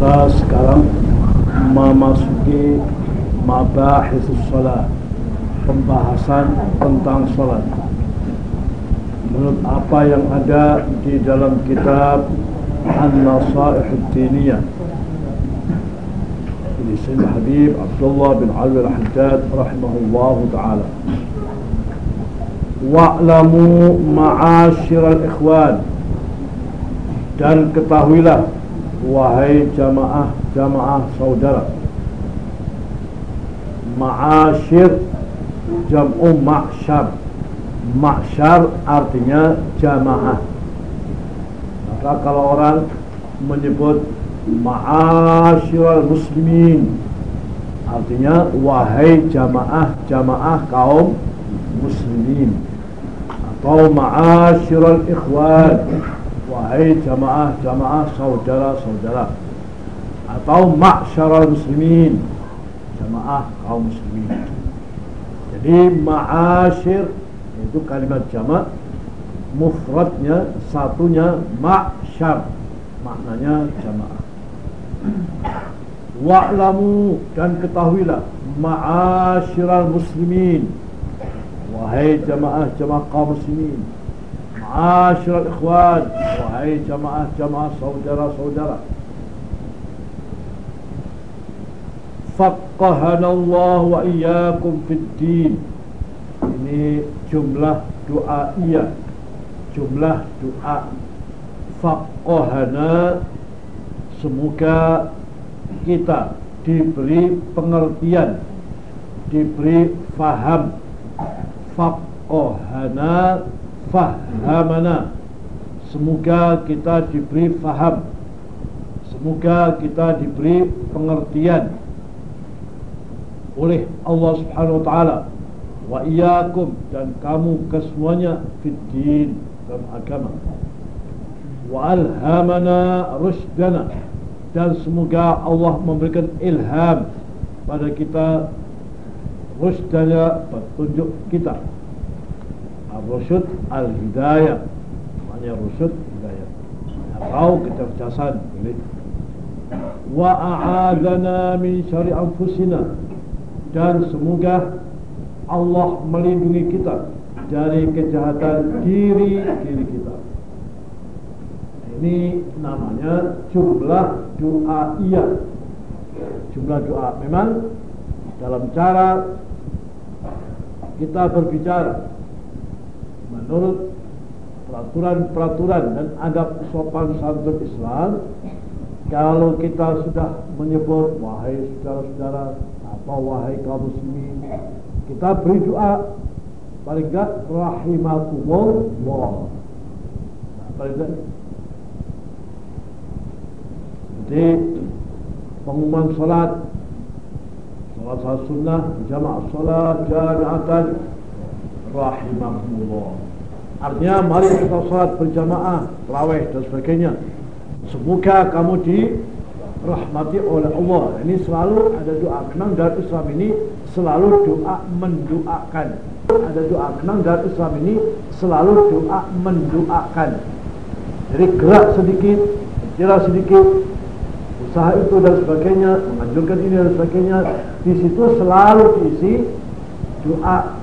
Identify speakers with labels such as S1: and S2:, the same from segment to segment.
S1: kita sekarang memasuki mabahis salat pembahasan tentang salat menurut apa yang ada di dalam kitab An-Nasaih Diniyah ini Sayyid Habib Abdullah bin Ali Al-Haddad rahimahullah ta'ala. Wa'lamu ma'asyiral ikhwan. Dan ketahuilah wahai jamaah-jamaah saudara. Ma'asyir jam'u ma'syar. Ma'syar artinya jamaah. Maka kalau orang menyebut ma'asyiral muslimin artinya wahai jamaah-jamaah kaum muslimin. Atau ma'asyiral ikhwan wahai jamaah-jamaah saudara-saudara atau ma'syaral muslimin. Jamaah kaum muslimin. Jadi ma'asyir itu kalimat jamak mufradnya satunya ma'syar. Maknanya jamaah. Wa'lamu dan ketahuilah ma'asyiral muslimin. Wahai jamaah-jamaah kaum muslimin Ma'asyiral ikhwan Wahai jamaah-jamaah saudara-saudara Faqqahana Allah wa iyyakum din Ini jumlah doa iya Jumlah doa Faqqahana Semoga kita diberi pengertian Diberi faham. Faqqahana fahamana semoga kita diberi faham. Semoga kita diberi pengertian oleh Allah Subhanahu wa taala. Wa iyyakum dan kamu kesemuanya fiddin dalam agama. Wa alhamana rusdana dan semoga Allah memberikan ilham pada kita rusdana petunjuk kita Ar-Rusyud Al-Hidayah. Maknanya Rusyud Hidayah Atau kecerdasan Boleh Wa a'adana min syari anfusina. Dan semoga Allah melindungi kita Dari kejahatan diri diri kita. Ini namanya jumlah doa iya. Jumlah doa. Memang dalam cara kita berbicara menurut peraturan-peraturan dan adab sopan santun Islam kalau kita sudah menyebut wahai saudara-saudara atau wahai kaum muslimin? Kita beri doa. Paling enggak rahimakumullah. Nah, paling enggak jadi pengumuman salat salat sunnah jamaah salat jamiatan rahimakumullah artinya mari kita salat berjamaah terawih dan sebagainya. Semoga kamu dirahmati oleh Allah. Ini selalu ada doa kenang dalam Islam ini selalu doa mendoakan. Ada doa kenang dalam Islam ini selalu doa mendoakan. Jadi gerak sedikit gerak sedikit usaha itu dan sebagainya menganjurkan ini dan sebagainya di situ selalu diisi doa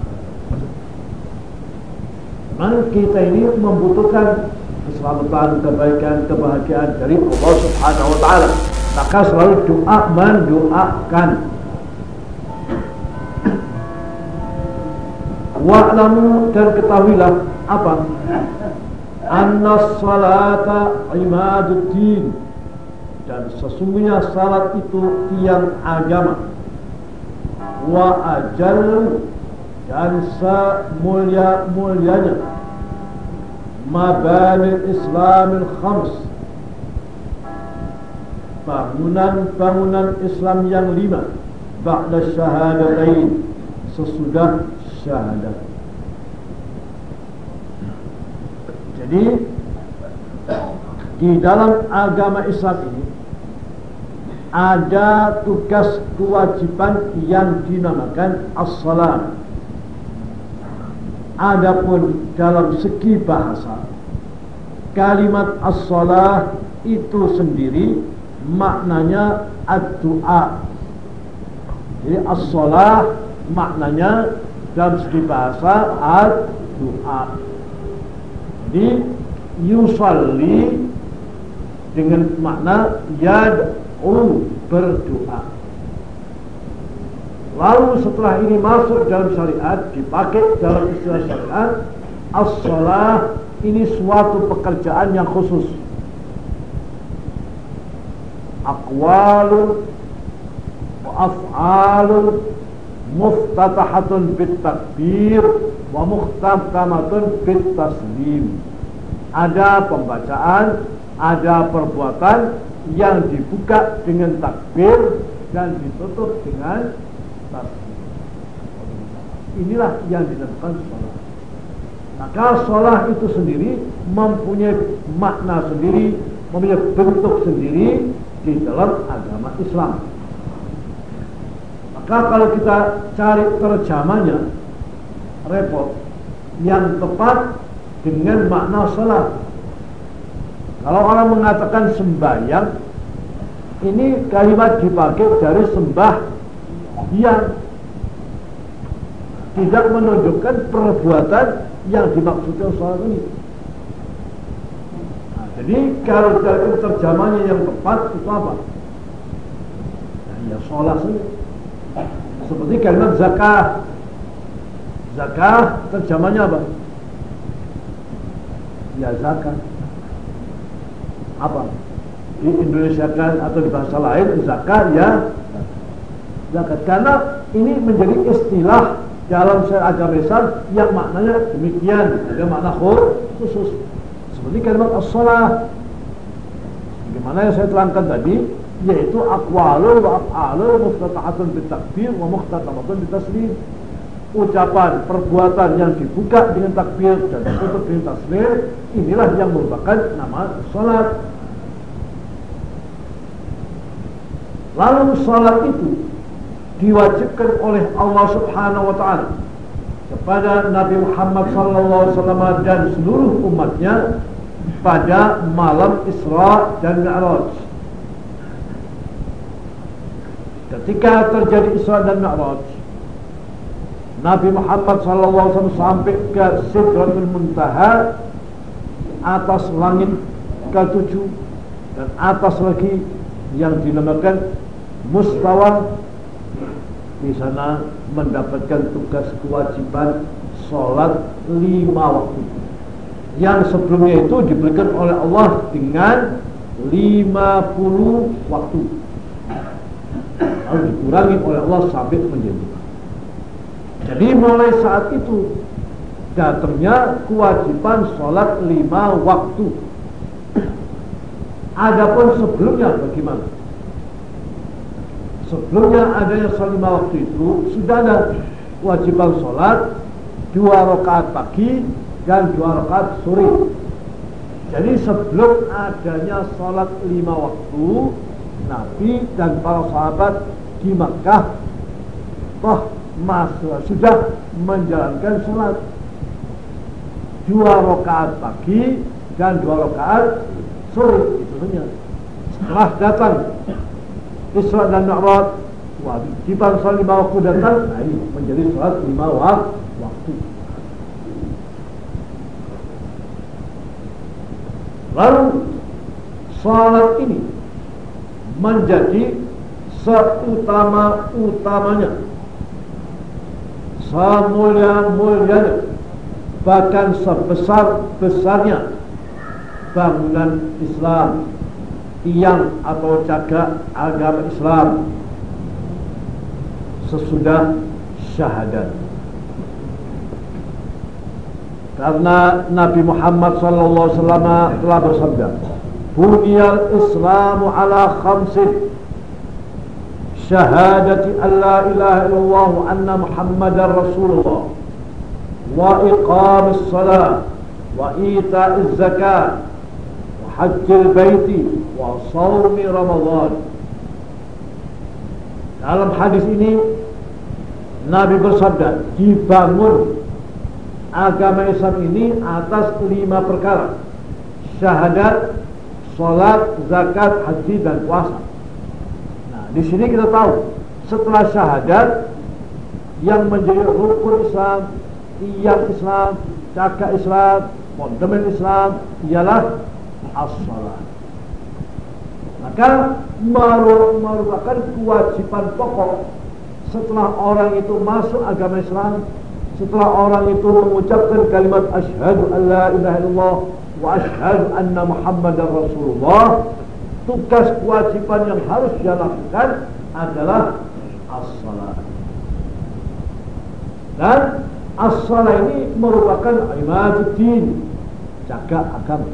S1: Memang kita ini membutuhkan keselamatan, kebaikan, kebahagiaan dari Allah Subhanahu wa taala. Maka selalu doa mendoakan. Wa'lamu dan ketahuilah apa? Anna salata imaduddin dan sesungguhnya salat itu tiang agama wa ajal dan semulia-mulianya mabani Islamil khams bangunan-bangunan Islam yang lima. Ba'da syahadatain. Sesudah syahadat. Jadi di dalam agama Islam ini ada tugas kewajiban yang dinamakan as-salat Adapun dalam segi bahasa kalimat as-salah itu sendiri maknanya ad-du'a. Jadi as-salah maknanya dalam segi bahasa ad-du'a. Jadi yusalli dengan makna yad'u berdoa. Lalu setelah ini masuk dalam syariat, dipakai dalam istilah syariat, as-salah ini suatu pekerjaan yang khusus. Aqwalun wa af'alun muftatahatun bit takbir wa muhtatamatun bit taslim. Ada pembacaan, ada perbuatan yang dibuka dengan takbir dan ditutup dengan. Inilah yang dinamakan sholat. Maka sholat itu sendiri mempunyai makna sendiri, mempunyai bentuk sendiri di dalam agama Islam. Maka kalau kita cari terjemahnya, repot. Yang tepat dengan makna sholat. Kalau orang mengatakan sembahyang, ini kalimat dipakai dari sembah yang tidak menunjukkan perbuatan yang dimaksudkan sholat ini. Nah, jadi kalau dari terjemahnya yang tepat itu apa? Nah, ya sholat saja. Seperti kalimat zakah. Zakah terjemahnya apa? Ya zakat. Apa? Di Indonesia kan atau di bahasa lain zakat ya zakat. Karena ini menjadi istilah dalam syariat agama Islam yang maknanya demikian. Ada makna khusus. Seperti kalimat as-salah. Bagaimana yang saya terangkan tadi? Yaitu aqwalul wa af'alul muftatahatun bitakbir wa muhtatamatun bitaslim. Ucapan perbuatan yang dibuka dengan takbir dan ditutup dengan taslim inilah yang merupakan nama salat. Lalu salat itu diwajibkan oleh Allah Subhanahu wa taala kepada Nabi Muhammad wasallam dan seluruh umatnya pada malam Isra dan Mi'raj. Ketika terjadi Isra dan Mi'raj, Nabi Muhammad wasallam sampai ke Sidratul Muntaha atas langit ke-7 dan atas lagi yang dinamakan Mustawa di sana mendapatkan tugas kewajiban sholat lima waktu. Yang sebelumnya itu diberikan oleh Allah dengan 50 waktu. Lalu dikurangi oleh Allah sampai menjadi. Jadi mulai saat itu datangnya kewajiban sholat lima waktu. Adapun sebelumnya bagaimana sebelumnya adanya sholat lima waktu itu sudah ada kewajiban sholat dua rakaat pagi dan dua rakaat sore. Jadi sebelum adanya sholat lima waktu, Nabi dan para sahabat di Makkah toh masa sudah menjalankan sholat dua rakaat pagi dan dua rakaat sore itu saja. Setelah datang Isra dan Mi'raj. Kewajiban sholat lima waktu datang nah ini menjadi sholat lima waktu. Lalu sholat ini menjadi seutama-utamanya semulia-mulianya bahkan sebesar-besarnya bangunan Islam tiang atau jaga agama Islam sesudah syahadat. Karena Nabi Muhammad wasallam telah bersabda, "Buniyal Islamu ala khamsin." Syahadati an la ilaha illallah wa anna Muhammadar Rasulullah wa iqamis salat wa ita'iz zakat حج البيت وصوم رمضان dalam hadis ini Nabi bersabda dibangun agama Islam ini atas lima perkara syahadat sholat, zakat, haji dan puasa. Nah, di sini kita tahu setelah syahadat yang menjadi rukun Islam, tiang Islam, cakap Islam, fondamen Islam ialah as-salat. Maka merupakan kewajiban pokok setelah orang itu masuk agama Islam, setelah orang itu mengucapkan kalimat asyhadu an la ilaha illallah wa asyhadu anna muhammadar rasulullah, tugas kewajiban yang harus dia lakukan adalah as-salat. Dan as-salat ini merupakan imaduddin, jaga agama.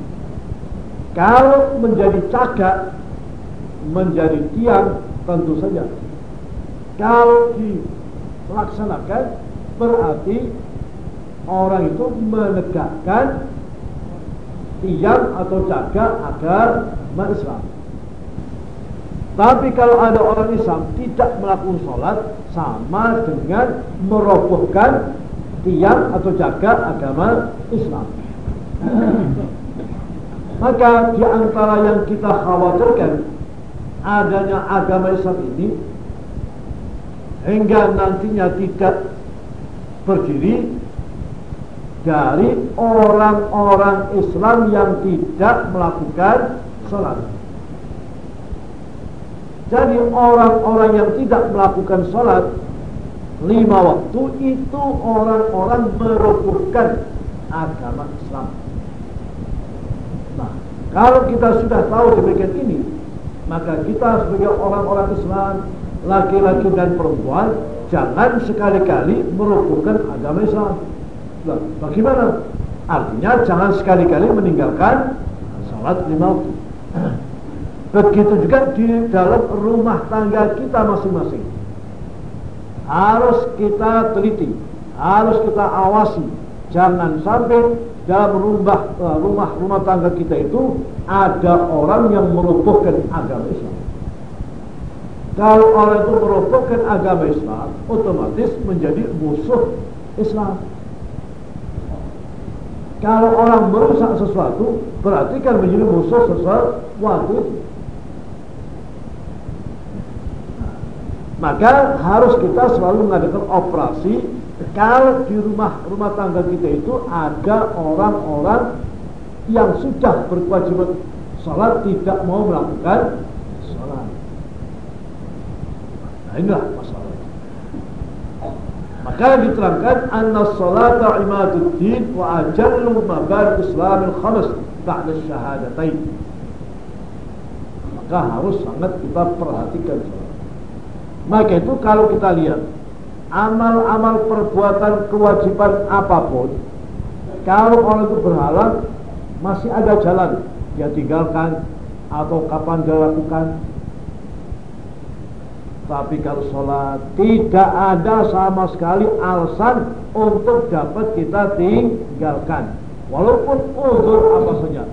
S1: Kalau menjadi caga, menjadi tiang, tentu saja. Kalau dilaksanakan, berarti orang itu menegakkan tiang atau jaga agar Islam. Tapi kalau ada orang Islam tidak melakukan sholat sama dengan merobohkan tiang atau jaga agama Islam. Maka di antara yang kita khawatirkan adanya agama Islam ini hingga nantinya tidak berdiri dari orang-orang Islam yang tidak melakukan sholat. Jadi orang-orang yang tidak melakukan sholat lima waktu itu orang-orang merobohkan agama Islam. Kalau kita sudah tahu demikian ini, maka kita sebagai orang-orang Islam, laki-laki dan perempuan, jangan sekali-kali merobohkan agama Islam. Nah, bagaimana? Artinya jangan sekali-kali meninggalkan sholat lima waktu. Begitu juga di dalam rumah tangga kita masing-masing. Harus kita teliti, harus kita awasi. Jangan sampai dalam rumah eh, rumah rumah tangga kita itu ada orang yang merobohkan agama Islam. Kalau orang itu merobohkan agama Islam, otomatis menjadi musuh Islam. Kalau orang merusak sesuatu, berarti kan menjadi musuh sesuatu itu. Maka harus kita selalu mengadakan operasi kalau di rumah rumah tangga kita itu ada orang-orang yang sudah berkewajiban sholat tidak mau melakukan sholat. Nah inilah masalah. Maka diterangkan anna salata imaduddin wa ajallu mabar islamil khamas ba'da syahadatain. Maka harus sangat kita perhatikan sholat. Maka itu kalau kita lihat amal-amal perbuatan kewajiban apa pun, kalau orang itu berhalang masih ada jalan dia tinggalkan atau kapan dia lakukan. Tapi kalau sholat tidak ada sama sekali alasan untuk dapat kita tinggalkan. Walaupun uzur apa saja.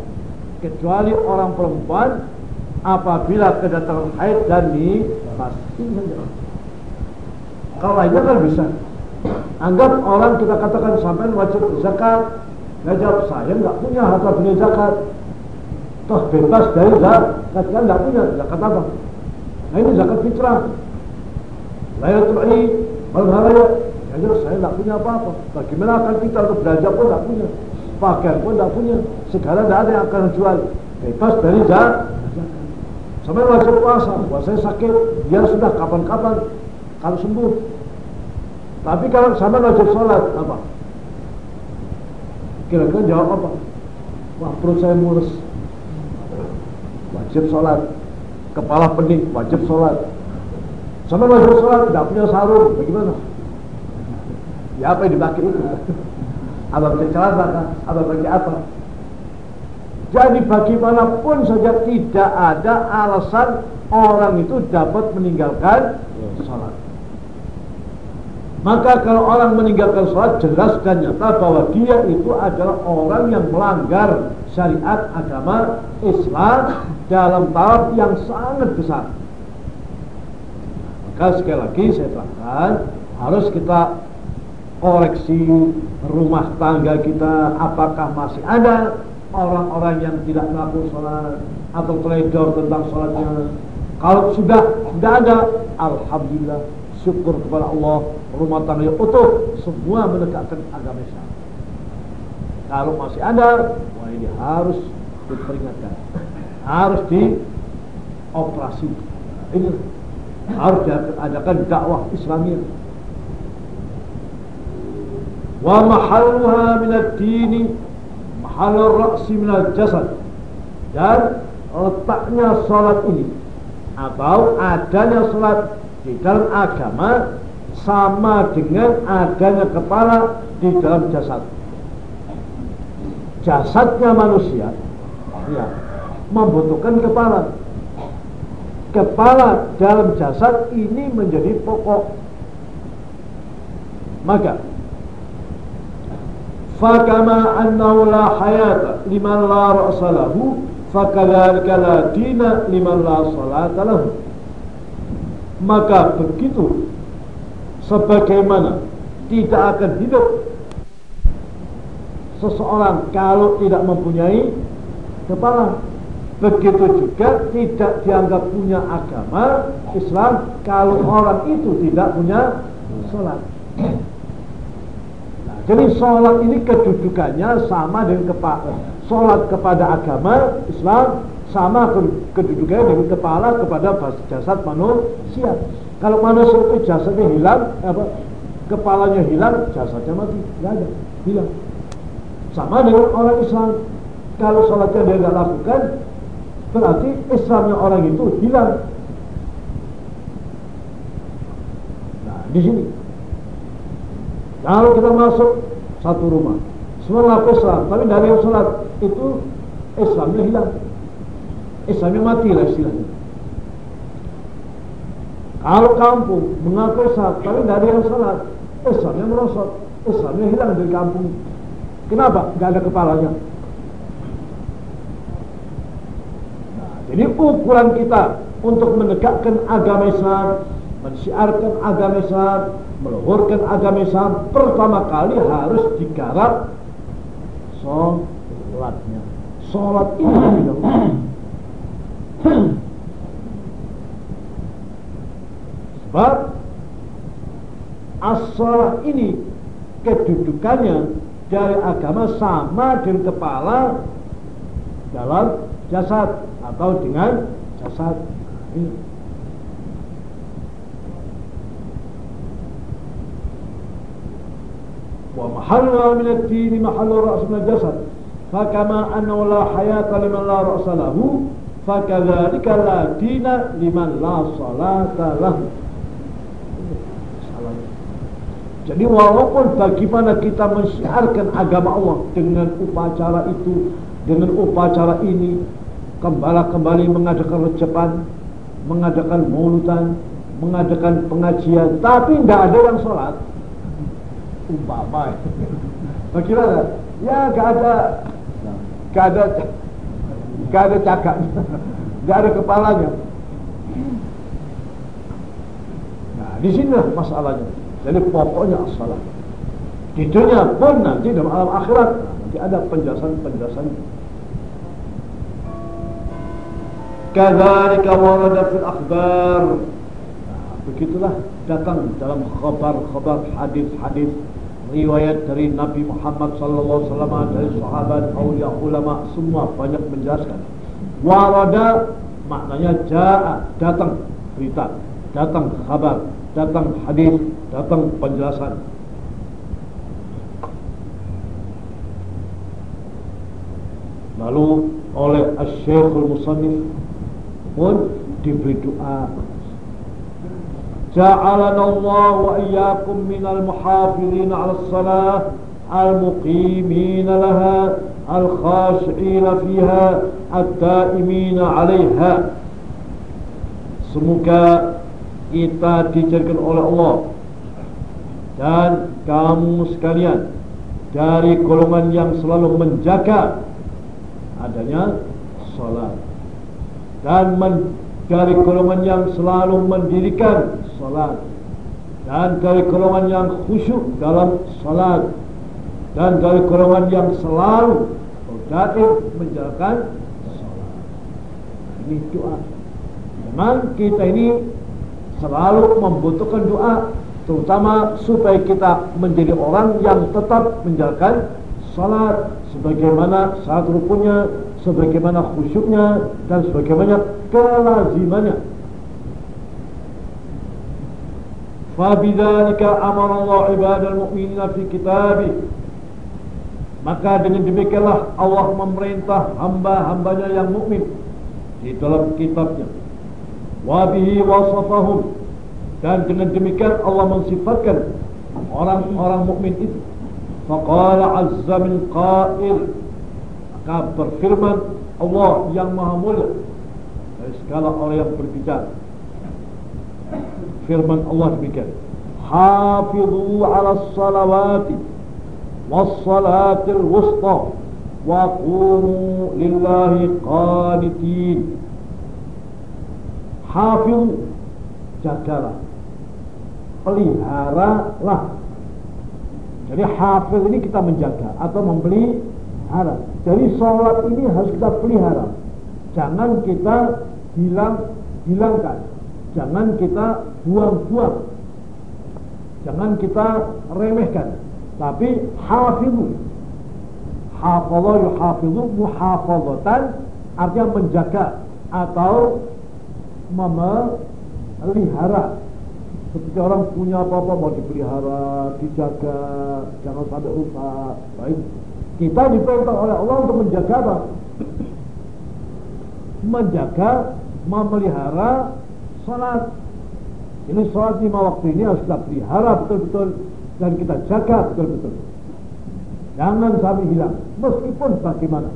S1: Kecuali orang perempuan apabila kedatangan haid dan pasti saja. Kalau lainnya kan bisa. Anggap orang kita katakan sampai wajib zakat, ngajak saya nggak punya harta punya zakat. Toh bebas dari zakat kan nggak punya zakat apa? Nah ini zakat fitrah. Laylatul Id, malam hari ya saya nggak punya apa-apa. Bagaimana akan kita untuk belajar pun nggak punya, pakaian pun nggak punya, sekarang tidak ada yang akan jual. Bebas dari zakat. Sampai wajib puasa, puasa sakit, dia sudah kapan-kapan kalau sembuh. Tapi kalau sama wajib sholat apa? Kira-kira jawab apa? Wah perut saya mulus. Wajib sholat. Kepala pening, wajib sholat. Sama wajib sholat, tidak punya sarung, bagaimana? Ya apa yang dipakai itu? Apa pakai celana Apa pakai apa? Jadi bagaimanapun saja tidak ada alasan orang itu dapat meninggalkan sholat. Maka kalau orang meninggalkan sholat jelas dan nyata bahwa dia itu adalah orang yang melanggar syariat agama Islam dalam tahap yang sangat besar. Maka sekali lagi saya terangkan harus kita koreksi rumah tangga kita apakah masih ada orang-orang yang tidak melakukan sholat atau teledor tentang sholatnya kalau sudah tidak ada Alhamdulillah syukur kepada Allah rumah tangga yang utuh semua menegakkan agama Islam. Kalau masih ada wah ini harus diperingatkan harus dioperasi. Ini harus diadakan dakwah Islamiyah. Wa mahalluha min ad-dini mahallur ra'si min al-jasad dan letaknya salat ini atau adanya salat di dalam agama sama dengan adanya kepala di dalam jasad. Jasadnya manusia ya membutuhkan kepala. Kepala dalam jasad ini menjadi pokok. Maka fakama annahu la hayata liman la ra'sa lahu fakadzalika la dina liman la salata lahu maka begitu sebagaimana tidak akan hidup seseorang kalau tidak mempunyai kepala begitu juga tidak dianggap punya agama Islam kalau orang itu tidak punya sholat jadi sholat ini kedudukannya sama dengan kepala. Sholat kepada agama Islam sama kedudukannya dengan kepala kepada jasad manusia. Kalau manusia itu jasadnya hilang, apa? Kepalanya hilang, jasadnya mati, tidak ada, hilang. Sama dengan orang Islam. Kalau sholatnya dia tidak lakukan, berarti Islamnya orang itu hilang. Nah, di sini kalau kita masuk satu rumah, semua ngaku Islam, tapi dari sholat itu Islamnya hilang. Islamnya mati lah istilahnya. Kalau kampung mengaku Islam, tapi dari yang sholat, Islamnya merosot, Islamnya hilang dari kampung. Kenapa? Gak ada kepalanya. Nah, jadi ukuran kita untuk menegakkan agama Islam, mensiarkan agama Islam, meluhurkan agama Islam pertama kali harus digarap sholatnya sholat ini Sebab asal ini kedudukannya dari agama sama dengan kepala dalam jasad atau dengan jasad. Wa mahalluha min ad-din mahallu ra's min jasad. Fakama annahu la hayata liman la ra'sa lahu fakadzalika ladina liman la salata jadi walaupun bagaimana kita menyiarkan agama Allah dengan upacara itu, dengan upacara ini, kembali-kembali mengadakan recepan, mengadakan mulutan, mengadakan pengajian, tapi tidak ada yang sholat. Umpama. Bagaimana? Ya, tidak ada, Tidak ada gak ada cakapnya gak ada kepalanya. Nah di sini masalahnya. Jadi pokoknya salat di dunia pun nanti dalam alam akhirat. Nanti ada penjelasan-penjelasan. Kadzalika warada fil akhbar. Nah, begitulah datang dalam khabar-khabar hadis-hadis riwayat dari Nabi Muhammad sallallahu alaihi wasallam dari sahabat aulia ulama semua banyak menjelaskan. Warada maknanya jaa datang berita datang kabar datang hadis datang penjelasan. Lalu oleh Asy-Syekhul Musannif pun diberi doa جعلنا الله وإياكم من المحافظين على الصلاة المقيمين لها الخاشعين فيها الدائمين عليها Semoga kita dijadikan oleh Allah dan kamu sekalian dari golongan yang selalu menjaga adanya salat dan men dari golongan yang selalu mendirikan salat dan dari golongan yang khusyuk dalam salat dan dari golongan yang selalu daim menjalankan sholat. Ini doa. Memang kita ini selalu membutuhkan doa terutama supaya kita menjadi orang yang tetap menjalankan salat sebagaimana saat rukunnya, sebagaimana khusyuknya dan sebagaimana kelazimannya. فبذلك أمر الله عباد المؤمنين في كتابه maka dengan demikianlah Allah memerintah hamba-hambanya yang mukmin di dalam kitabnya wabihi wasafahum dan dengan demikian Allah mensifatkan orang-orang mukmin itu faqala azza min qail maka berfirman Allah yang maha mulia. Dari segala orang yang berbicara. Firman Allah demikian. Hafizu ala salawati was salatil wusta wa qumu lillahi qanitin. Hafizu jagalah peliharalah. Jadi hafiz ini kita menjaga atau memelihara jadi sholat ini harus kita pelihara. Jangan kita hilang hilangkan. Jangan kita buang-buang. Jangan kita remehkan. Tapi hafizu. Hafadha yuhafizu muhafadhatan artinya menjaga atau memelihara. Seperti orang punya apa-apa mau dipelihara, dijaga, jangan sampai rusak. Baik. Kita diperintah oleh Allah untuk menjaga apa? Menjaga, memelihara salat. Ini salat lima waktu ini harus kita pelihara betul-betul dan kita jaga betul-betul. Jangan sampai hilang, meskipun bagaimana.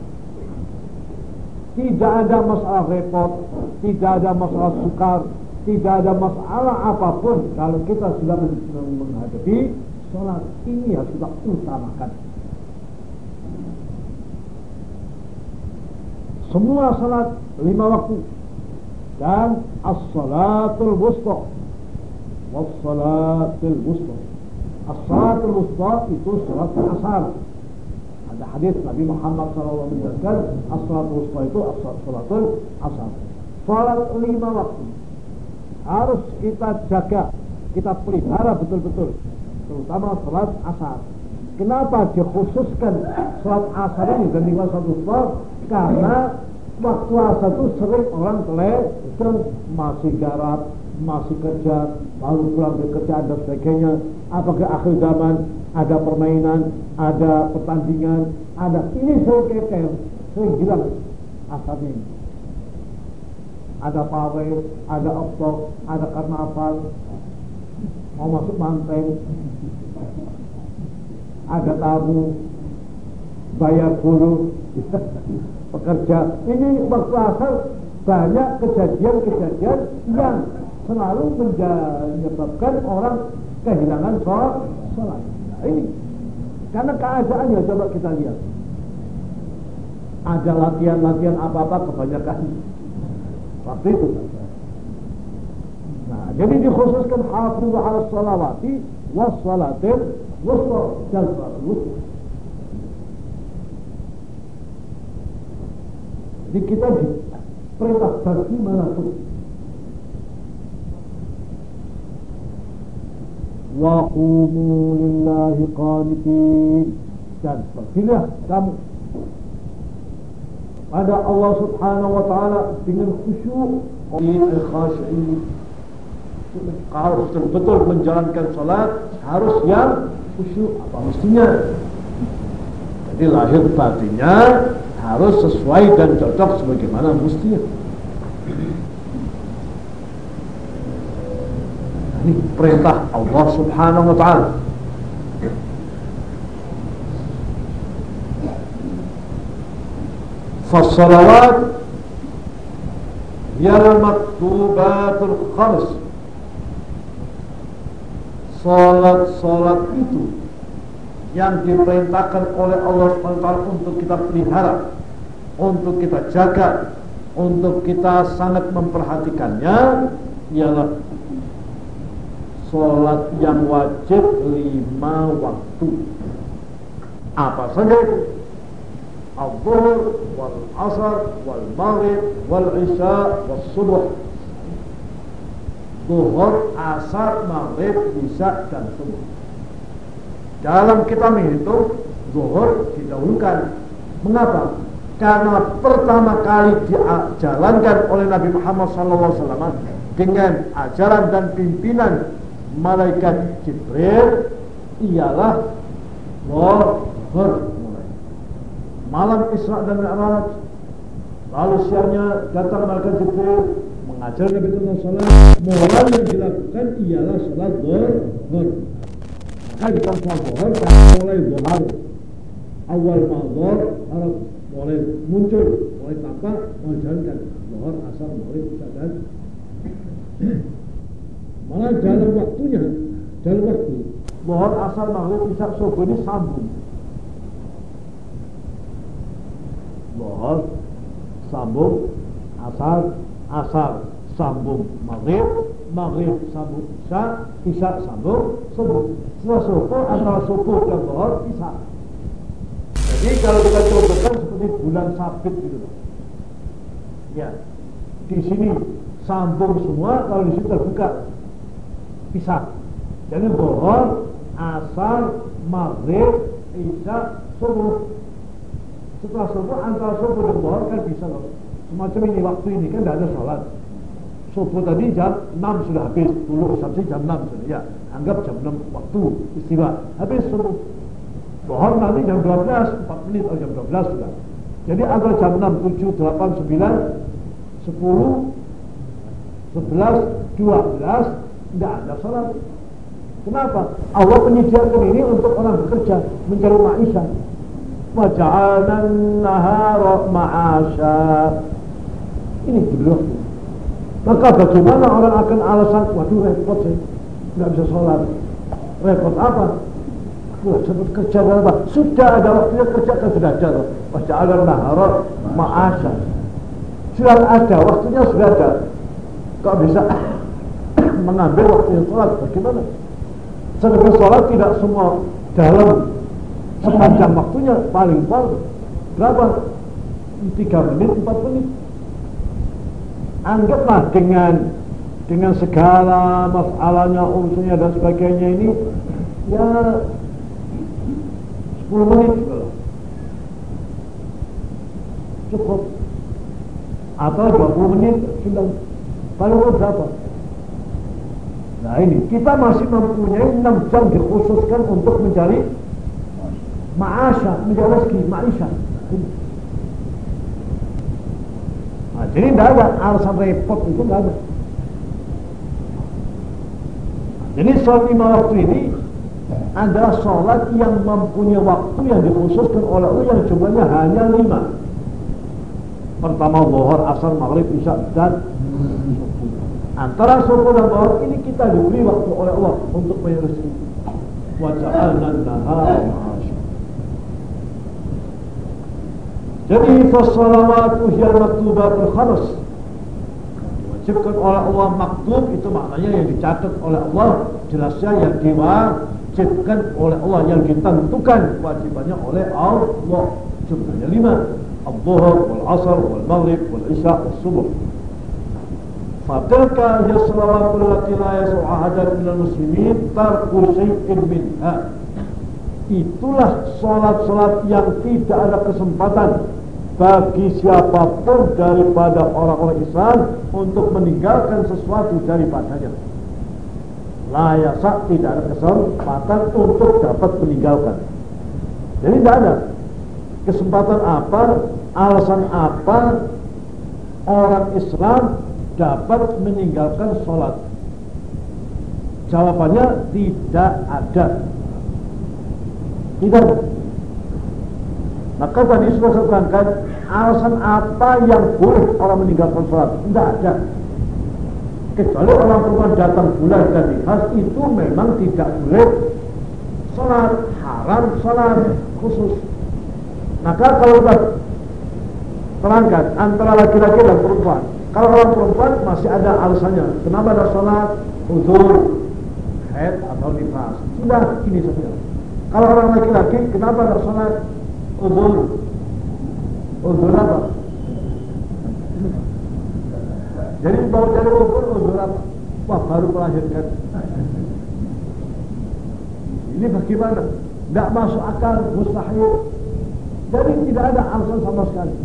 S1: Tidak ada masalah repot, tidak ada masalah sukar, tidak ada masalah apa pun kalau kita sudah menghadapi sholat ini harus kita utamakan. Semua sholat lima waktu. Dan as-salatul wusta. Was-salatul wusta. As-salatul wusta itu sholat asar. Ada hadis Nabi Muhammad SAW menjelaskan as-salatul wusta itu as-salatul asar. Salat lima waktu. Harus kita jaga kita pelihara betul-betul terutama salat asar. Kenapa dikhususkan salat asar ini? Dan satu salat karena waktu asar itu sering orang itu masih garap masih kerja baru pulang dari kerja dan sebagainya apakah akhir zaman ada permainan, ada pertandingan, ada ini sering keker, sering hilang asapnya ini. Ada pawai, ada optok, ada karnaval, mau masuk manteng, ada tamu, bayar guru, pekerja. Ini waktu asal banyak kejadian-kejadian yang selalu menyebabkan orang kehilangan sholat. Ini. Karena keadaannya coba kita lihat. Ada latihan-latihan apa-apa kebanyakan. Waktu itu. Nah jadi dikhususkan hafiz ala salawati was salatil wusta jalsa jadi kita diperintah bagaimana tuh Waqumu lillahi qanitin. Dan berpindah kamu pada Allah Subhanahu wa taala dengan khusyuk. Khashi'in kalau betul-betul menjalankan salat harus yang khusyuk. Apa mestinya? Jadi lahir batinnya harus sesuai dan cocok sebagaimana mestinya Ini perintah Allah subhanahu wa ta'ala فالصلوات هي المكتوبات الخمس Salat-salat itu yang diperintahkan oleh Allah SWT untuk kita pelihara, untuk kita jaga, untuk kita sangat memperhatikannya ialah sholat yang wajib lima waktu. Apa saja itu? Al-Dhuhr, wal-Asar, wal-Maghrib, wal-Isya, wal-Subuh. Duhur, Asar, Maghrib, Isya, dan Subuh. Dalam kita menghitung Zuhur didahulukan Mengapa? Karena pertama kali dijalankan oleh Nabi Muhammad SAW Dengan ajaran dan pimpinan Malaikat Jibril Ialah Zuhur. Malam Isra dan Mi'raj lalu siangnya datang malaikat Jibril mengajar Nabi tentang salat mulai yang dilakukan ialah salat zuhur di salat zuhur mulai zuhur awal mazhar harap mulai muncul mulai tampak menjalankan zuhur asar maghrib isya dan malah dalam waktunya dalam waktu zuhur asar maghrib isya subuh ini sambung Bohol sambung asar asar sambung maghrib maghrib sambung isya isya sambung subuh. Setelah subuh antara subuh dan bohol isya jadi kalau kita contohkan seperti bulan sabit gitu ya. Di sini sambung semua kalau di situ terbuka. Pisah jadi bohol asar maghrib isya subuh. Setelah subuh antara subuh dan zuhur kan bisa loh. Semacam ini waktu ini kan tidak ada sholat subuh tadi jam 6 sudah habis. Dulu sampai jam 6 sudah ya. Anggap jam 6 waktu istiwa. Habis subuh Zuhur nanti jam 12 4 menit atau jam 12 sudah. Jadi agar jam 6 7 8 9 10 11 12 tidak ada sholat. Kenapa? Allah menyediakan ini untuk orang bekerja mencari maisha. Waja'anan nahara ma'asha. Ini dulu maka bagaimana orang akan alasan waduh repot sih nggak bisa sholat repot apa Wah, sempat kerja apa? Sudah ada waktunya kerja kan sudah ada. Waja'alan nahara ma'asya. Sudah ada, waktunya sudah ada. Kok bisa mengambil waktu yang sholat? Bagaimana? Sedangkan sholat tidak semua dalam sepanjang waktunya paling paling berapa? 3 menit, 4 menit. Anggaplah dengan dengan segala masalahnya, unsurnya dan sebagainya ini ya 10 menit cukup. Atau 20 menit sudah. Paling berapa? Nah ini. Kita masih mempunyai 6 jam dikhususkan untuk mencari ma'asya menjadi rezeki ma'isha jadi tidak ada alasan repot itu tidak ada. Jadi sholat lima waktu ini adalah sholat yang mempunyai waktu yang dikhususkan oleh Allah yang jumlahnya hanya lima. Pertama zuhur, asar, maghrib, isya dan antara subuh dan zuhur ini kita diberi waktu oleh Allah untuk menyelesaikan waja'alna nahar Jadi fasalawatu hiya maktubatul khalas. Diwajibkan oleh Allah maktub itu maknanya yang dicatat oleh Allah jelasnya yang diwajibkan oleh Allah yang ditentukan wajibannya oleh Allah. Jumlahnya lima. Al-zuhur wal-asr wal-maghrib wal-isya wal-subuh Fatilka hiya salawatul lati la yasu'a minal muslimin tarku syai'in minha. Itulah sholat-sholat yang tidak ada kesempatan bagi siapa pun daripada orang-orang Islam untuk meninggalkan sesuatu daripadanya. Layasak tidak ada kesempatan untuk dapat meninggalkan. Jadi tidak ada kesempatan apa, alasan apa orang Islam dapat meninggalkan sholat. Jawabannya tidak ada. Tidak. Maka tadi sudah saya terangkan alasan apa yang boleh orang meninggalkan sholat? Tidak ada. Kecuali orang perempuan datang bulan dan nifas itu memang tidak boleh sholat haram sholat khusus. Maka kalau kita terangkan antara laki-laki dan perempuan, kalau orang perempuan masih ada alasannya. Kenapa ada sholat? Uzur, head atau nifas. Sudah ini saja. Kalau orang laki-laki, kenapa ada sholat? Uzur, Uzur apa? Jadi mau cari ukur uzur apa? Wah baru melahirkan. Ini bagaimana? Tidak masuk akal, mustahil. Jadi tidak ada alasan sama sekali.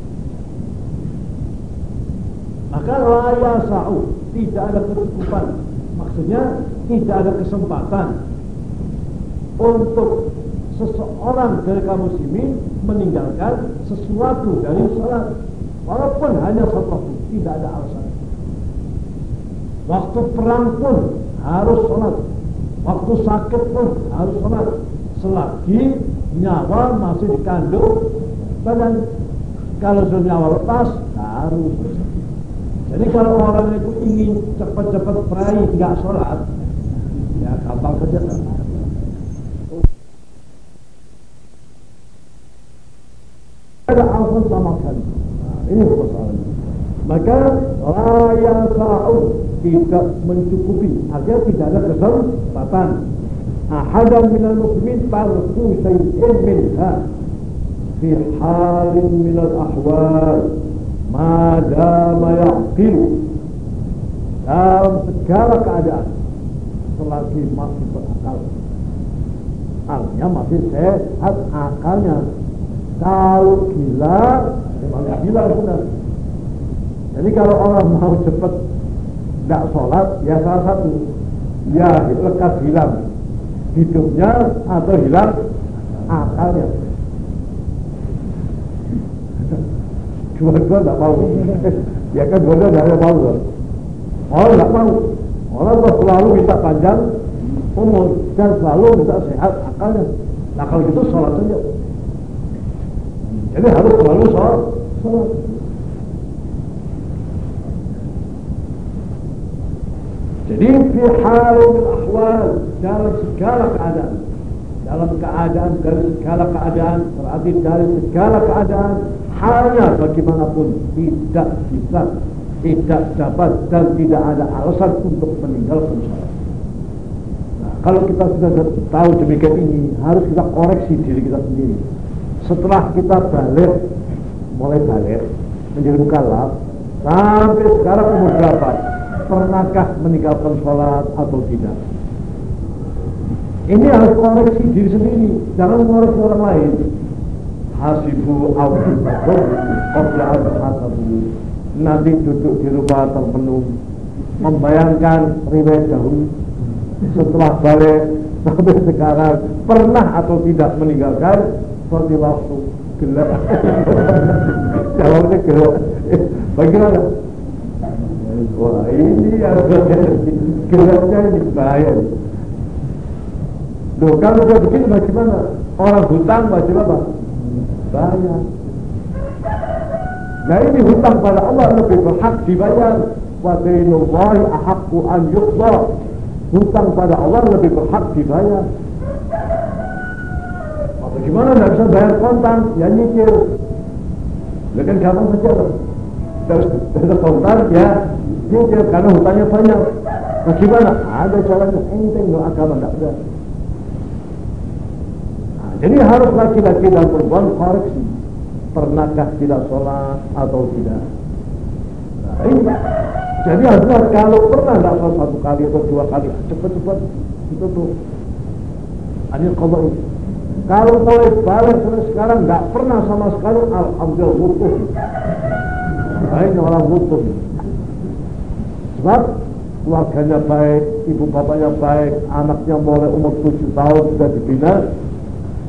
S1: Maka raya sa'u tidak ada kecukupan. Maksudnya tidak ada kesempatan untuk seseorang dari kaum muslimin meninggalkan sesuatu dari salat. Walaupun hanya satu waktu tidak ada alasan. Waktu perang pun harus salat. Waktu sakit pun harus salat. Selagi nyawa masih dikandung badan. Kalau sudah nyawa lepas harus jadi kalau orang itu ingin cepat-cepat peraih tidak sholat ya gampang saja ada alasan sama sekali. Nah, ini persoalannya. Maka raya sa'u tidak mencukupi. Artinya tidak ada kesempatan. Ahadan minal muslimin tarku syai'in minha fi halin minal ahwal ma dama ya'qilu dalam segala keadaan selagi masih berakal artinya masih sehat akalnya kalau gila, memang gila benar. Jadi kalau orang mau cepat tidak sholat, ya salah satu, ya lekas hilang hidupnya atau hilang akalnya. Dua-dua tidak mau. ya kan dua-dua tidak mau. Orang tidak mau. Orang selalu minta panjang umur dan selalu minta sehat akalnya. Nah kalau gitu sholat saja. Jadi harus selalu sholat. Jadi fi ahwal dalam segala keadaan dalam keadaan dari segala keadaan berarti dari segala keadaan hanya bagaimanapun tidak bisa tidak dapat dan tidak ada alasan untuk meninggalkan sholat. Nah, kalau kita sudah tahu demikian ini harus kita koreksi diri kita sendiri setelah kita balik mulai balik menjadi mukallaf sampai sekarang umur berapa? Pernahkah meninggalkan sholat atau tidak? Ini harus koreksi diri sendiri jangan mengoreksi orang lain. Hasibu awfibakum qabla nanti duduk di rumah terpenuh. Membayangkan riwayat dahulu. Setelah balik sampai sekarang pernah atau tidak meninggalkan seperti waktu gelap jawabnya gelap bagaimana wah ini gelapnya ini bahaya Loh, kalau sudah begini bagaimana? Orang hutang wajib apa? Bayar. Nah ini hutang pada Allah lebih berhak dibayar. Wa dainullahi ahakku an yuqda. Hutang pada Allah lebih berhak dibayar. Bagaimana tidak bisa bayar kontan? Ya nyicil. Ya kan gampang saja loh. Terus kontan ya nyicil karena hutangnya banyak. Bagaimana? Ada caranya enteng loh agama tidak ada. Nah, jadi harus laki-laki dan perempuan koreksi. Pernahkah tidak sholat atau tidak? Nah, ini. Jadi harusnya kalau pernah tidak sholat satu kali atau dua kali, cepat-cepat itu tuh. Ini kalau kalau mulai balik sampai sekarang nggak pernah sama sekali, alhamdulillah butuh. Baik orang butuh. Sebab keluarganya baik, ibu bapaknya baik, anaknya mulai umur tujuh tahun sudah dibina,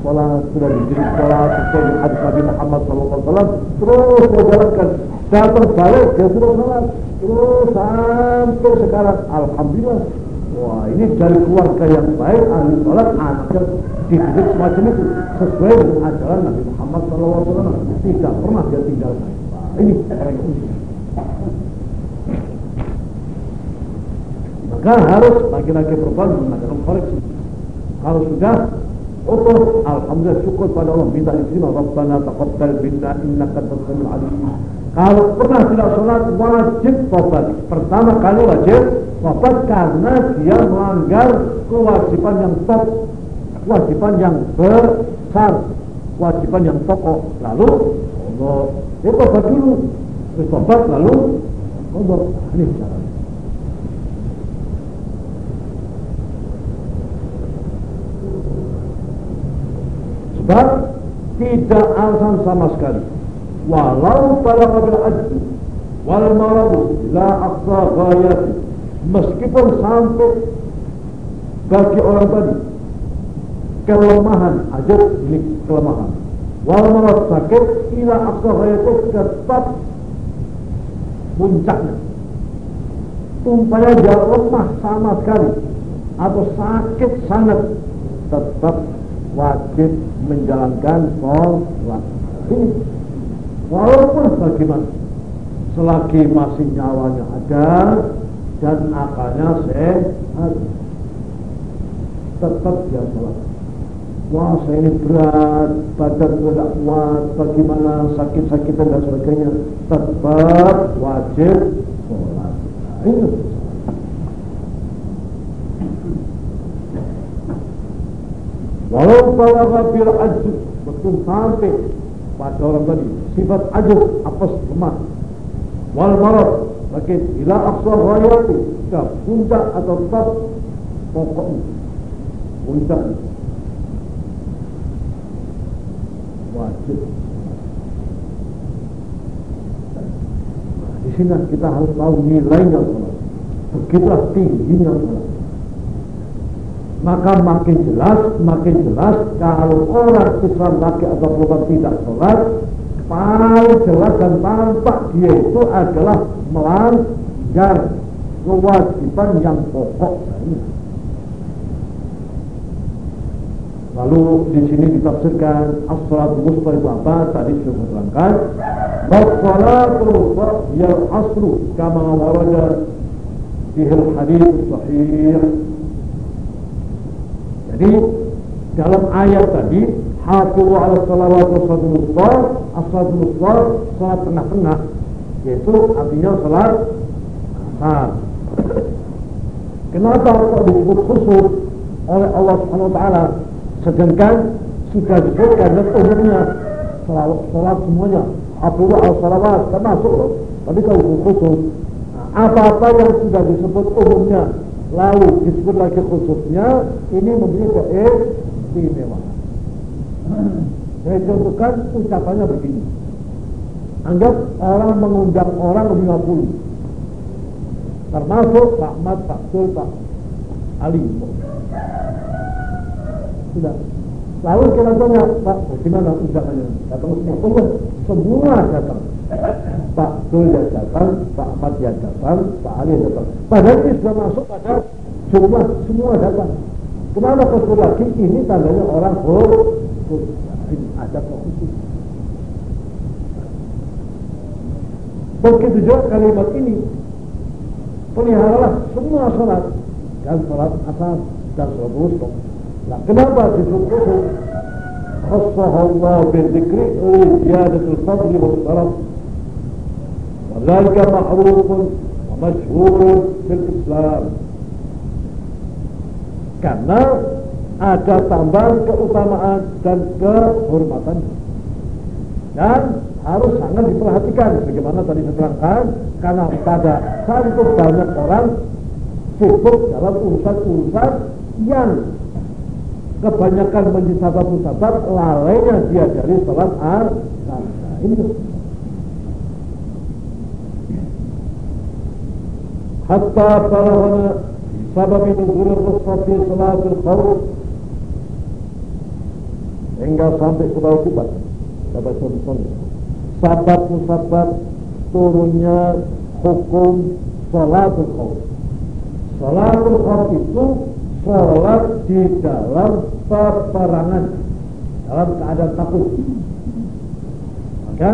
S1: sekolah sudah diberi sekolah sesuai dengan hadis Nabi Muhammad SAW, terus menjalankan. Datang balik dia sudah terus sampai sekarang, alhamdulillah Wah ini dari keluarga yang baik, ahli sholat, anaknya dididik semacam itu. Sesuai dengan ajaran Nabi Muhammad SAW. Tidak pernah dia tinggalkan. Ini orang. Maka harus laki-laki perempuan mengadakan koreksi. Kalau sudah utuh, Alhamdulillah syukur pada Allah. Minta diterima. Rabbana taqabbal binna innaka tasamiul alim. Kalau pernah tidak sholat, wajib tobat. Pertama kali wajib Wafat karena dia melanggar kewajiban yang top, kewajiban yang besar, kewajiban yang pokok. Lalu kodok. Dia tobat dulu. Tobat lalu kodok. Ini caranya. Sebab tidak alasan sama sekali. Walau pada kabil ajdu wal maradu la aqsa ghayati meskipun sampai bagi orang tadi kelemahan ajab ini kelemahan. Wal marad sakit ila aqsa ghayati tetap puncaknya. Umpamanya dia lemah sama sekali atau sakit sangat tetap wajib menjalankan sholat. Ini walaupun bagaimana selagi masih nyawanya ada dan akalnya sehat tetap dia sholat. Wah saya ini berat badan tidak kuat bagaimana sakit-sakitan dan sebagainya tetap wajib sholat. Nah, Walau balagha bil ajz betul sampai pada orang tadi sifat ajz apes lemah. Wal marad makin ila aqsa ghayati ke puncak atau top pokoknya puncak. Wajib. Nah, di sini kita harus tahu nilainya begitulah tingginya maka makin jelas, makin jelas kalau orang Islam laki atau perempuan tidak sholat, paling jelas dan tampak dia itu adalah melanggar kewajiban yang pokok. Lalu di sini ditafsirkan as-salat wusta itu apa? Tadi sudah menerangkan. Was-salatul wusta ya aslu kama warada fihil hadis sahih jadi dalam ayat tadi Hafizu ala salawat wa As-salatul wusta Salat tengah-tengah Yaitu artinya salat asar. Kenapa kok disebut khusus oleh Allah Subhanahu taala? Sedangkan sudah disebutkan dan umumnya salat semuanya. Hafizu ala salawat termasuk tapi kalau khusus apa-apa yang sudah disebut umumnya lalu disebut lagi khususnya ini memberi keistimewaan saya contohkan ucapannya begini. Anggap orang mengundang orang 50 termasuk Pak Mat, Pak Sul, Pak Ali. Sudah. Lalu kita tanya Pak bagaimana undangannya datang semua oh, semua datang Pak Zul yang datang, Pak Ahmad yang datang, Pak Ali yang datang. Padahal ini sudah masuk pada jumlah semua datang. Ke mana kau lagi? Ini tandanya orang hukum. Ini ada khusus. Begitu juga kalimat ini. Peliharalah semua sholat dan sholat asar dan sholat wusuk. Nah, kenapa disuruh wusuk? Allah bin dikri lijiadatul fadli salam وذلك معروف ومشهور في Islam karena ada tambahan keutamaan dan kehormatan dan harus sangat diperhatikan bagaimana tadi saya terangkan karena pada saat itu banyak orang sibuk dalam urusan-urusan yang kebanyakan mencatat-mencatat lalainya dia dari salat ar nah, ini Hatta balaghana sabab nuzul ar-rukhsah fi salat al-khawf hingga sampai kepada kubat kata contohnya sabab musabab turunnya hukum salatul khawf salatul khawf itu sholat di dalam peperangan. Dalam keadaan takut. Maka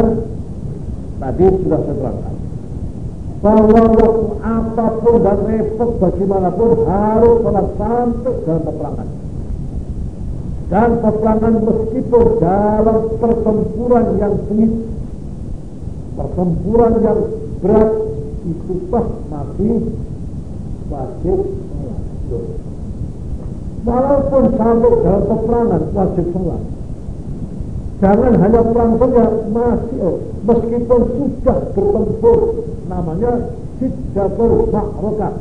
S1: tadi sudah saya terangkan bahwa waktu apa pun dan repot bagaimanapun harus sholat sampai dalam peperangan. Dan peperangan meskipun dalam pertempuran yang sengit pertempuran yang berat itu masih wajib walaupun sampai dalam peperangan wajib sholat. Jangan hanya perang saja, masih oh, meskipun sudah bertempur, namanya Siddatul Ma'rokah,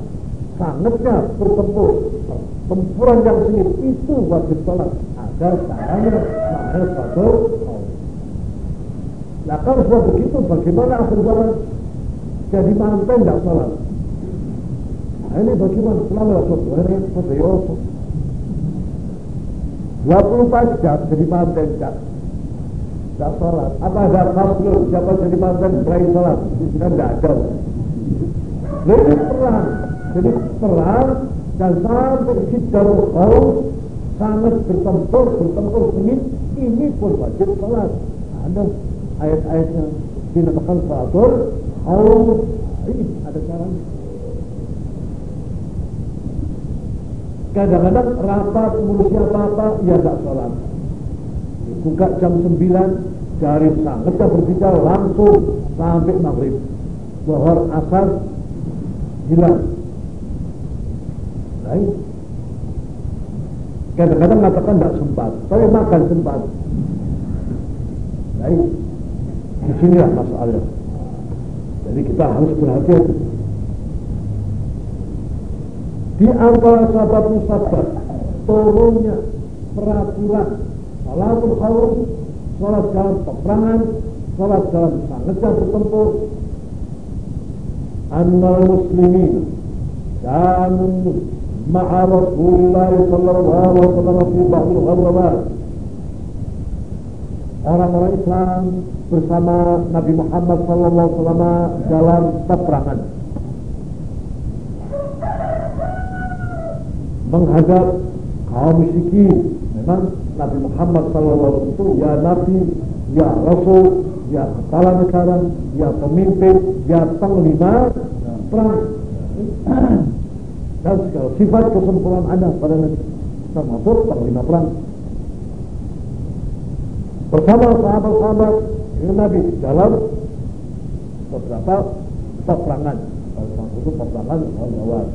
S1: sangatnya bertempur. Tempuran yang sengit itu wajib sholat agar caranya namanya satu Nah kalau sudah begitu bagaimana akhir zaman jadi mantan tidak sholat? Nah ini bagaimana? Selama sholat, ini pada yosok. 24 jam jadi mantan tidak tidak sholat. Apa ada kafir siapa jadi mantan berani sholat? Kan tidak ada. Jadi perang, jadi perang dan sampai sidarul kaum sangat bertempur, bertempur sengit, ini pun wajib sholat. Ada ayat-ayatnya dinamakan salatul kaum, ini ada caranya. Kadang-kadang rapat ngurusi apa-apa, ya gak sholat. Buka jam 9, dari sangat berbicara langsung sampai maghrib. Bahar asar hilang. Baik. Kadang-kadang mengatakan tidak sempat, tapi makan sempat. Baik. Di sinilah masalahnya. Jadi kita harus berhati-hati. Di antara sahabat musabbat turunnya peraturan salatul khawf, salat dalam peperangan, salat dalam sangatnya bertempur, anna muslimin kanu ma'a Rasulullah sallallahu alaihi wasallam fi ba'dil orang-orang Islam bersama Nabi Muhammad sallallahu alaihi dalam peperangan. Menghadap kaum musyrikin memang Nabi Muhammad wasallam itu ya Nabi ya Rasul ya kepala negara ya pemimpin ya panglima perang. Dan segala sifat kesempurnaan ada pada Nabi termasuk panglima perang. Bersama sahabat-sahabat Nabi dalam beberapa peperangan. Itu peperangan awal.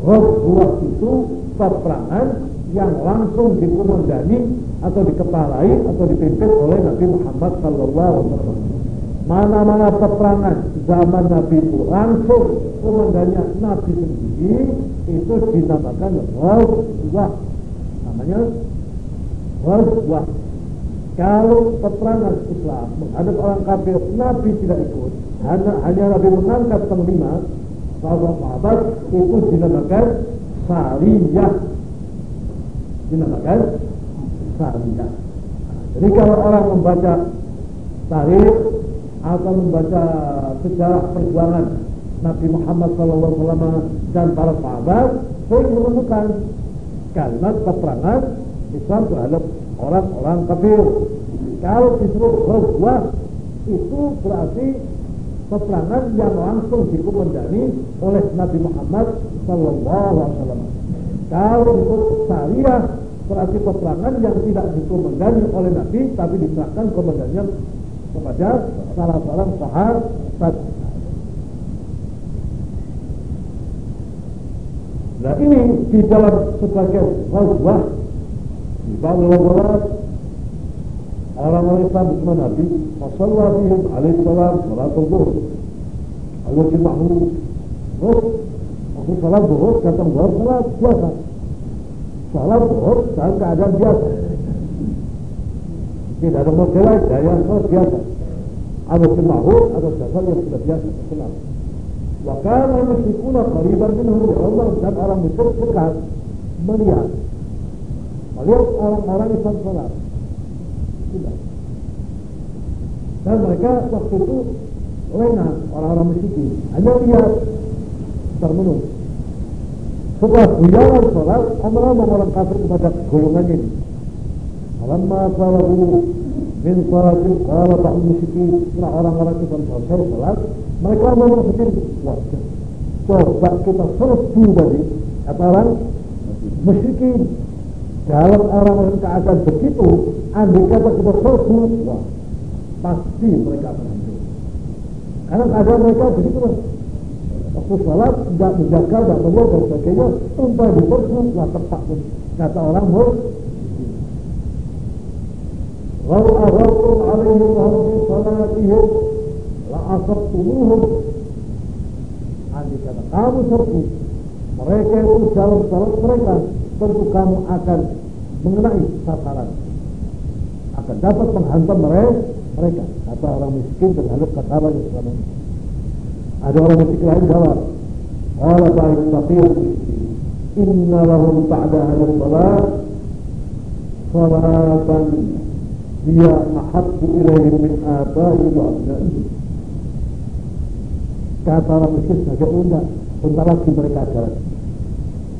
S1: Rasulullah itu peperangan yang langsung dikomandani atau dikepalai atau dipimpin oleh Nabi Muhammad Sallallahu Alaihi Wasallam. Mana-mana peperangan zaman Nabi itu langsung komandannya Nabi sendiri itu dinamakan Rasulullah. Namanya Rasulullah. Kalau peperangan Islam menghadap orang kafir, Nabi tidak ikut. Hanya, hanya Nabi mengangkat panglima, sahabat-sahabat itu dinamakan sariyah. Dinamakan sariyah. Jadi kalau orang membaca tarikh atau membaca sejarah perjuangan Nabi Muhammad SAW dan para sahabat, saya menemukan kalimat peperangan Islam terhadap orang-orang kafir. Kalau disebut ghazwah itu berarti peperangan yang langsung dikomandani oleh Nabi Muhammad Wasallam. Kalau disebut syariah berarti peperangan yang tidak dikomandani oleh Nabi tapi diserahkan komandannya kepada salah seorang sahabat. Nah ini di dalam sebagai ghazwah di bawah orang-orang Islam bersama Nabi Rasulullah bihim alaihi salam salatul zuhur Allah jemahu terus aku salat zuhur kata zuhur salat biasa salat zuhur dalam keadaan biasa tidak ada model dari yang salat biasa ada jemahu ada dasar yang sudah biasa kenal Wakana musyrikuna qariban minhum Allah dan orang musyrik dekat melihat melihat orang-orang Islam salat tidak. Dan mereka waktu itu lena orang-orang musyrikin. Hanya lihat termenung. Setelah berjalan sholat, omong-omong orang kafir kepada golongan ini. Alamma salahu min salatin qala ba'd musyrikin. Nah orang-orang itu selesai sholat, mereka ngomong sendiri, wajah. Coba kita serbu tadi, kata orang musyrikin. Dalam orang-orang keadaan begitu, andai kata kita serbu, wah, pasti mereka akan hancur. Karena keadaan mereka begitu musolat, tidak menjaga, dan perlu dan sebagainya, entah di pun tidak tepat pun. Kata orang mau. Lalu arahum alaihim harfi salatihim la asabtumuhum. Andai kata kamu serbu mereka itu dalam salat mereka tentu kamu akan mengenai sasaran. Akan dapat menghantam mereka mereka. Kata orang miskin terhadap kata orang Islam ini? Ada orang miskin lain jawab. Allah ba'in fakir inna lahum ba'da hadis salat salatan dia ahabbu ilaihim min aba'i wa abna'i. Kata orang miskin saja enggak sebentar lagi mereka jalan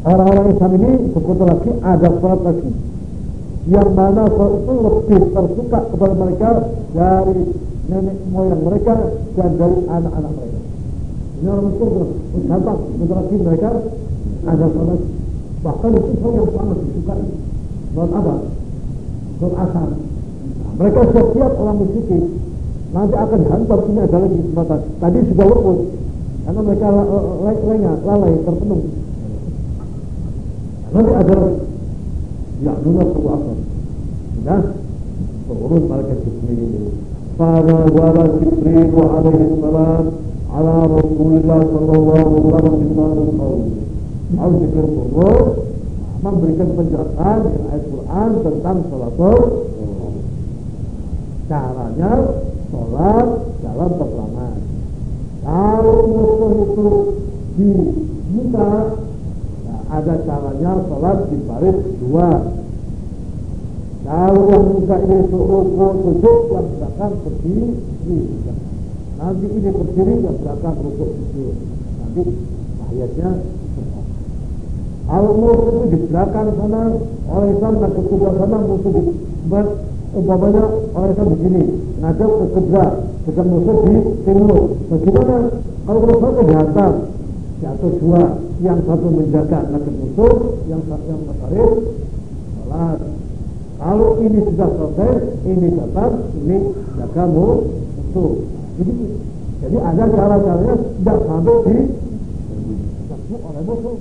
S1: orang-orang Islam ini sebentar lagi ada salat lagi. Yang mana salat itu lebih tersuka kepada mereka dari nenek moyang mereka dan dari anak-anak mereka miskin gampang sebentar lagi mereka ada salat bahkan itu hal yang sangat disukai salat apa? salat asar mereka setiap orang miskin nanti akan hantar ini ada lagi kesempatan. Tadi sudah luput karena mereka lengah, lalai, terpenuh. Nanti ada ya dulu asar. Sudah turun malaikat Jibril. Fana wala Jibril alaihi salam ala Rasulullah sallallahu alaihi wasallam. Al Jibril turun memberikan penjelasan dengan ayat Quran tentang salat caranya sholat dalam peperangan. Kalau musuh itu di muka, nah ada caranya sholat di baris dua. Kalau yang muka ini suruh sujud, yang belakang berdiri. Nanti ini berdiri, yang belakang rukuk sujud. Nanti kalau musuh itu di belakang sana, oleh Islam dan kedua sana musuh di umpamanya orang Islam di sini, ngadep ke kiblat, sedang musuh di timur. Bagaimana kalau musuh di atas, atas dua, yang satu menjaga ngadep musuh, yang satu yang masarif, salat. Kalau ini sudah selesai, ini datang, ini jaga musuh. Jadi, jadi ada cara-caranya tidak sampai di oleh musuh.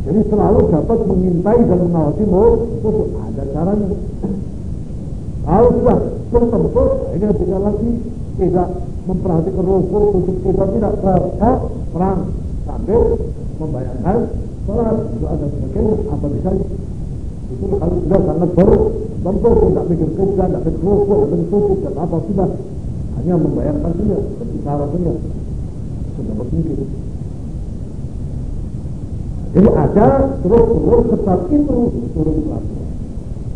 S1: Jadi selalu dapat mengintai dan mengawasi musuh. Ada caranya. Kalau sudah betul-betul, ini tidak lagi tidak memperhatikan rukuk untuk kita tidak terkait perang sambil membayangkan sholat itu ada sebagainya apa bisa itu kalau sudah sangat baru tentu tidak pikir kerja, tidak pikir rukuk, tidak pikir sujud dan apa sudah hanya membayangkan saja berbicara saja sudah berpikir jadi ada terus-terus sebab itu turun ke atas.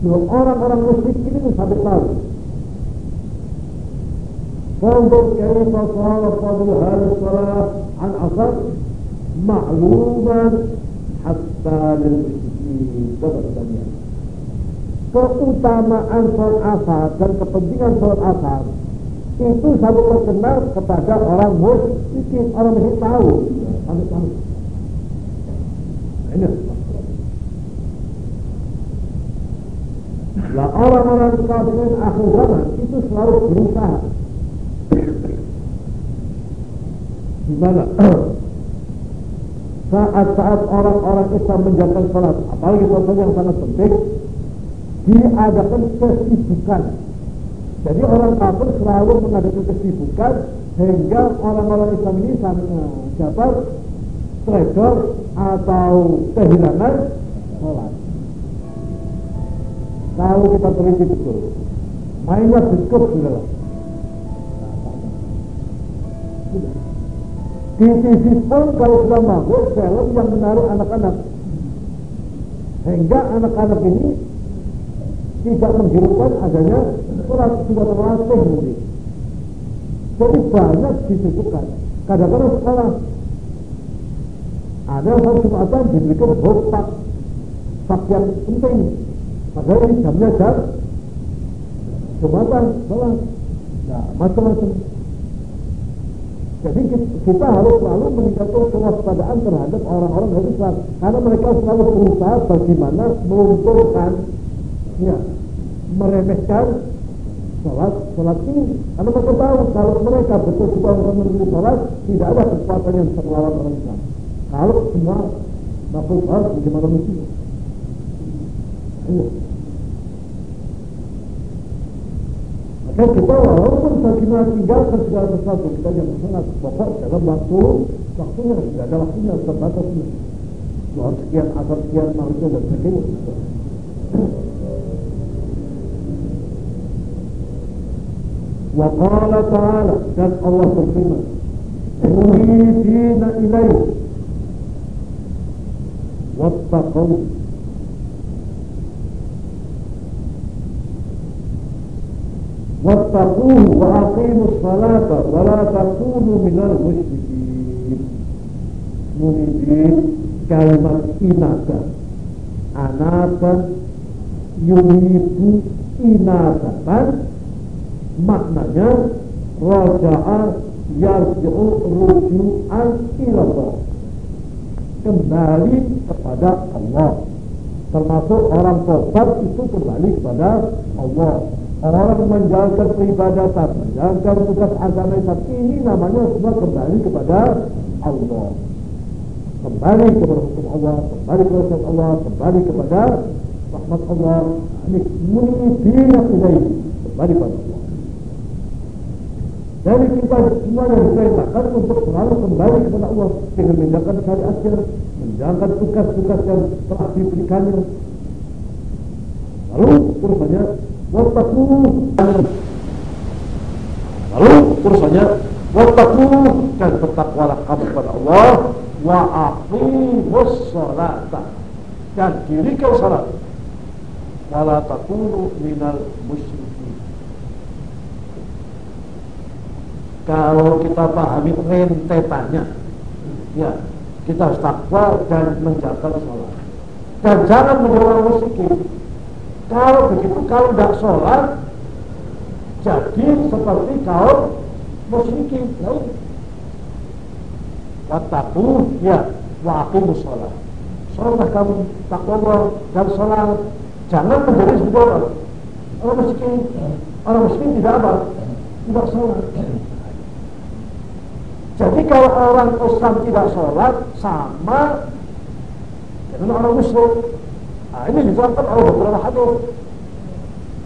S1: Orang-orang musyrik ini sampai tahu Kalau kita sara fadlu hari salat an asar ma'luman hatta lil musyrikin. Dunia. keutamaan salat asar dan kepentingan salat asar itu selalu terkenal kepada orang musyrik orang musyrik tahu sampai tahu ini Nah orang-orang kafirin akhir zaman itu selalu berusaha. Di mana? Saat-saat orang-orang Islam menjalankan sholat, apalagi sholat yang sangat penting, diadakan kesibukan. Jadi orang kafir selalu mengadakan kesibukan sehingga orang-orang Islam ini dapat trader atau kehilangan sholat. Kalau kita teliti betul, mainnya cukup sudah. Di TV pun kalau sudah mampu film yang menaruh anak-anak. Sehingga anak-anak ini tidak menghirupkan adanya surat sudah terlatih mungkin. Jadi banyak disebutkan. Kadang-kadang sekolah. Ada satu jumatan diberikan hotak tak yang penting. Padahal ini jamnya jam Jumatan, sholat Nah, macam-macam. Jadi kita harus selalu meningkatkan kewaspadaan terhadap orang-orang dari Islam. Karena mereka selalu berusaha bagaimana melumpuhkan ya meremehkan sholat sholat ini karena mereka tahu kalau mereka betul-betul memenuhi sholat tidak ada kekuatan yang bisa melawan orang Islam kalau semua makhluk harus bagaimana mungkin Kan kita walaupun kita tinggalkan segala sesuatu kita yang sangat pokok dalam waktu waktunya tidak ada waktunya terbatasnya. Dua sekian atau sekian manusia dan sebagainya. وقال تعالى كان الله سبحانه مهيدين إليه واتقوا. واتقوه وأقيموا الصلاة ولا تكونوا من المشركين. منيبين كلمة إناثا أناثا يميت إناثة. Maknanya raja'a yarji'u ruju'an ilallah kembali kepada Allah. Termasuk orang tobat itu kembali kepada Allah. Orang menjalankan peribadatan menjalankan tugas agama Islam ini namanya semua kembali kepada Allah. Kembali kepada hukum Allah kembali kepada Allah kembali kepada rahmat Allah. Ini munibina ilaihi kembali kepada Allah dari kita semua yang diperintahkan untuk selalu kembali kepada Allah dengan menjalankan syariatnya, menjalankan tugas-tugas yang telah diberikannya. Lalu urusannya wattaku. Lalu urusannya wattaku dan bertakwalah kamu kepada Allah. Wa aqimus salata. Dan dirikan salat. Wala takunu minal musyrik kalau kita pahami rentetannya. Ya kita harus takwa dan menjaga sholat. Dan jangan menjadi orang musyrik kalau begitu kalau tidak sholat jadi seperti kaum musyrikin. Ya wataku ya waktu sholat. Sholat kamu takwa dan sholat. Jangan menjadi seperti orang. Orang orang miskin tidak apa? Tidak sholat jadi kalau orang Islam tidak sholat sama dengan orang Muslim. Nah, ini diterangkan oleh beberapa hadis.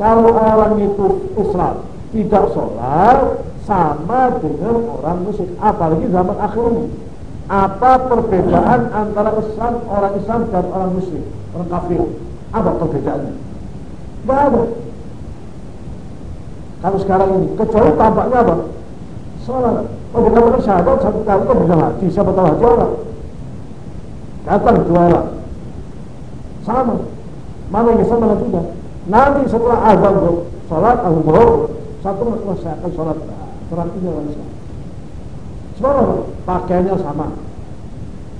S1: Kalau orang itu Islam tidak sholat sama dengan orang Muslim. Apalagi zaman akhir ini. Apa perbedaan antara Islam orang Islam dan orang Muslim, orang kafir? Apa perbedaannya? Tidak ada. Kalau sekarang ini, kecuali tampaknya apa? Sholat. Oh bukan syahadat satu kali kan bisa haji, siapa tahu haji orang. Datang dua orang. Sama. Mana yang sama mana tidak. Nanti setelah azan sholat, azan zuhur, satu wah saya akan sholat. Berarti orang Islam. Semua pakaiannya sama,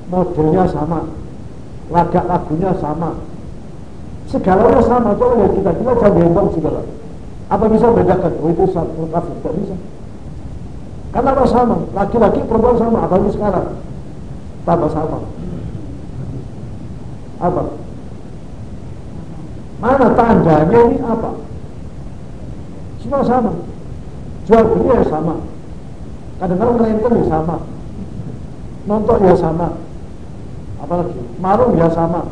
S1: modelnya sama, lagak lagunya sama, segalanya sama. Coba kita kita jangan hembang segala. Apa bisa bedakan? Oh itu satu kafir, tidak bisa. Karena apa sama? Laki-laki perempuan sama, apalagi sekarang. Tambah sama. Apa? Mana tandanya ini apa? Semua sama. Jual beli ya sama. Kadang-kadang ngerenten ya sama. Nonton ya sama. Apalagi marung ya sama.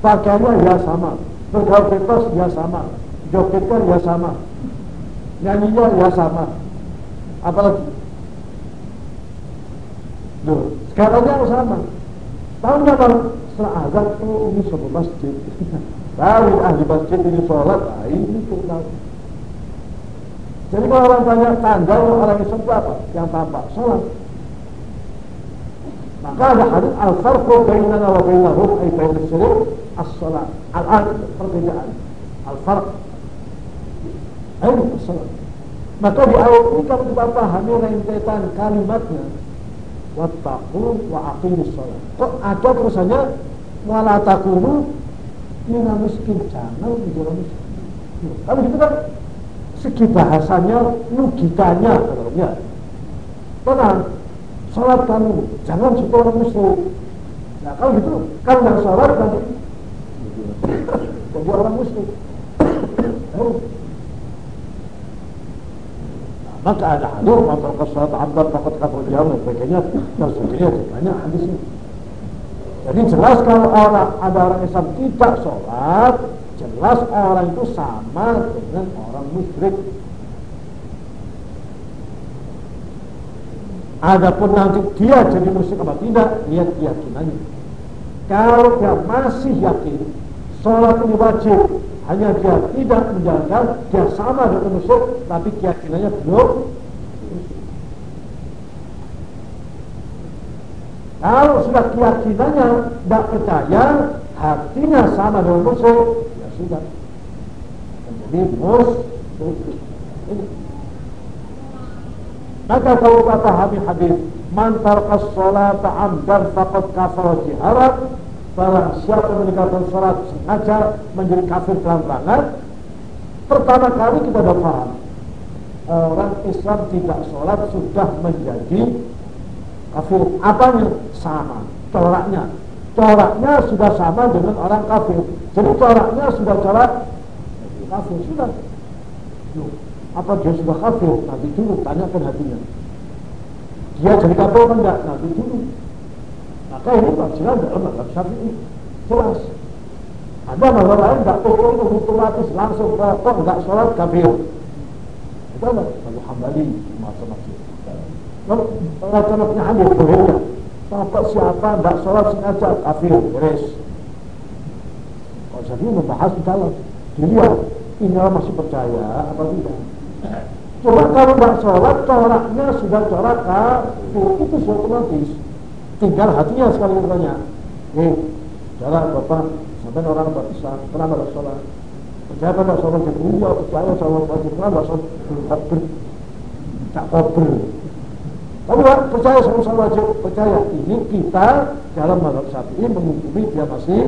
S1: Pakaiannya ya sama. Bergaul bebas ya sama. Jogetnya ya sama. Nyanyinya ya sama apalagi? Loh, sekarang yang sama. Tahu nggak bang setelah azan ini sebuah masjid? Tahu ahli masjid ini sholat nah ini tuh tahu. Jadi kalau orang tanya tanda orang Islam itu apa? Yang tampak sholat. Maka ada hadis al-farqu bainana wa bainahum ay bain syirik as-salat. Al-an perbedaan. Al-farq ayo as-salat maka di ayat ini kalau kita pahami rentetan kalimatnya wattaqu wa aqimus shalah. Kok ada terusannya wala takunu mina miskin jangan menjadi miskin. Kalau gitu kan segi bahasanya logikanya katanya. Tenang, sholat kamu jangan seperti orang muslim. Nah kalau gitu kalau nggak sholat nanti jadi orang muslim. Maka ada hadis maka salat abad fakat kafir jauh dan sebagainya. Dan sebagainya banyak hadisnya. Jadi jelas kalau orang ada orang Islam tidak sholat jelas orang itu sama dengan orang musyrik. Adapun nanti dia jadi musyrik apa tidak, lihat keyakinannya. Kalau dia masih yakin sholat ini wajib, hanya dia tidak menjalankan, dia sama dengan musyrik, tapi keyakinannya belum. Kalau sudah keyakinannya tidak percaya, hatinya sama dengan musuh, ya sudah. Musyrik. Ini maka kalau kita pahami hadis man tarqas salata amdan faqad jiharat Barang siapa meninggalkan salat sengaja menjadi kafir terang-terangan Pertama kali kita sudah paham Orang Islam tidak sholat sudah menjadi kafir Apanya? Sama Coraknya Coraknya sudah sama dengan orang kafir Jadi coraknya sudah corak kafir Sudah apa dia sudah kafir? Nanti dulu, tanyakan hatinya. Dia jadi kafir apa enggak? Nanti dulu. Maka ini pelajaran dalam mazhab syafi'i. Jelas. Ada mazhab lain enggak itu otomatis langsung kok enggak sholat kafir. Itu apa? Kalau hambali macam-macam. Kalau pengacara boleh enggak? Bapak siapa enggak sholat sengaja kafir, beres. Kalau saya membahas di dalam, dilihat ini masih percaya apa tidak. Cuma kalau nggak sholat, coraknya sudah corak. Itu sudah otomatis. Tinggal hatinya sekali bertanya. Nih, corak Bapak, sampai orang berislam, kenapa nggak sholat? Percaya nggak sholat? Iya, percaya sholat wajib. Kenapa sholat? Belum kabur. Tak. Tapi ya, percaya sama sholat wajib. Percaya. Ini kita dalam mazhab syafi'i menghukumi dia masih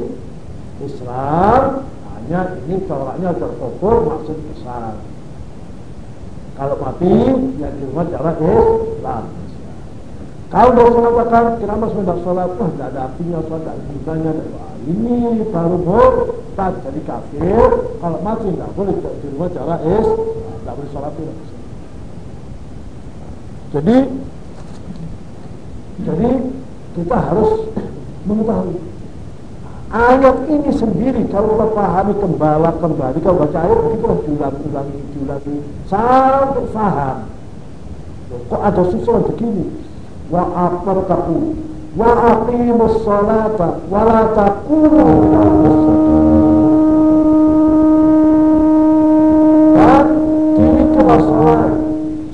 S1: Islam. Hanya ini coraknya terkubur maksud besar. Kalau mati, ya di rumah jarak Islam. Kalau mau mengatakan kenapa sudah sholat, wah tidak ada artinya sholat, tidak gunanya. Ini baru tak jadi kafir. Kalau mati tidak boleh di rumah jarak Islam, tidak boleh sholat itu. Jadi, jadi kita harus mengetahui Ayat ini sendiri kalau kita pahami kembali kembali kalau baca ayat kita diulang-ulangi diulangi sampai paham. Kok ada susulan begini? Wa aqimus salata wa la takunu dan dirikanlah salat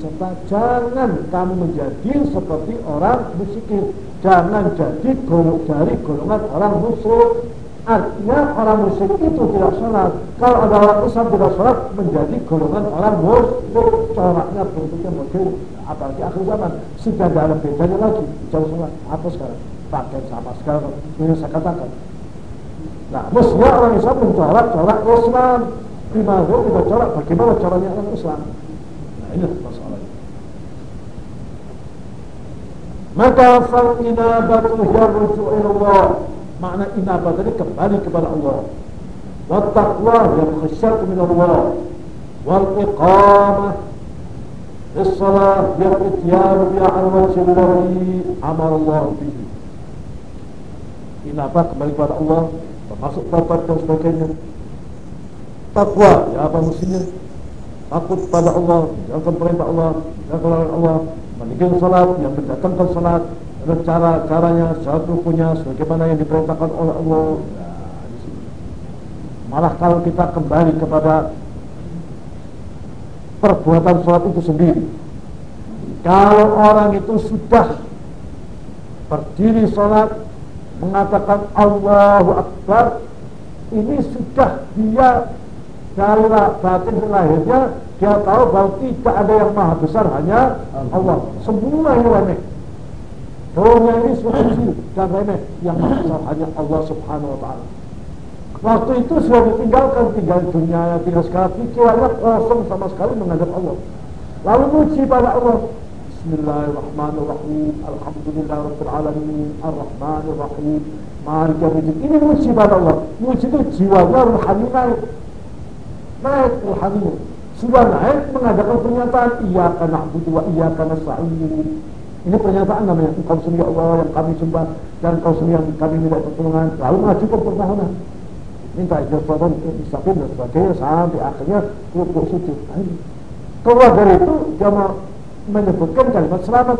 S1: serta jangan kamu menjadi seperti orang musyrik. Jangan jadi golok dari golongan orang musyrik artinya orang musyrik itu tidak sholat. Kalau ada orang Islam tidak sholat menjadi golongan orang musyrik. Coraknya bentuknya model apalagi akhir zaman. Sudah tidak ada bedanya lagi jauh sholat. Apa sekarang? Pakai sama sekarang. Ini saya katakan. Nah mestinya orang Islam mencorak corak Islam. Lima tidak corak bagaimana caranya orang Islam? Nah ini masalah Maka fal inabatu hiya rujuk Allah Makna inabat tadi kembali kepada Allah. Wa taqwa yang khasyat min Allah. Wal iqamah الصلاة بالاتيان بها على وجه الذي أمر الله به Inabah kembali kepada Allah Termasuk babat dan sebagainya Takwa Ya apa mestinya Takut pada Allah Jalankan perintah Allah Jalankan Allah meninggalkan salat, yang mendatangkan salat, dan cara-caranya, syarat rukunya, sebagaimana yang diperintahkan oleh Allah. Malah kalau kita kembali kepada perbuatan salat itu sendiri, kalau orang itu sudah berdiri salat, mengatakan Allahu Akbar, ini sudah dia dari batin lahirnya dia tahu bahwa tidak ada yang maha besar hanya Allah. Semua yang. Dunia ini semua kecil dan remeh. Yang besar hanya Allah subhanahu wa ta'ala. Waktu itu sudah ditinggalkan tinggal dunia, tinggal sekarang pikirannya kosong sama sekali menghadap Allah. Lalu muji pada Allah. Bismillahirrahmanirrahim. Alhamdulillahirrahmanirrahim. Ar-Rahmanirrahim. Yawmiddin. Ini muji pada Allah. Muji itu jiwanya rohani naik. Naik rohaninya sudah naik mengadakan pernyataan iya karena wa iya karena sa'in ini pernyataan namanya. Engkau sendiri Allah yang kami sembah dan engkau sendiri yang kami minta pertolongan. Lalu mengajukan permohonan
S2: minta istighfar istaqim dan sebagainya sampai akhirnya rukuk sujud. Keluar dari itu dia menyebutkan kalimat selamat.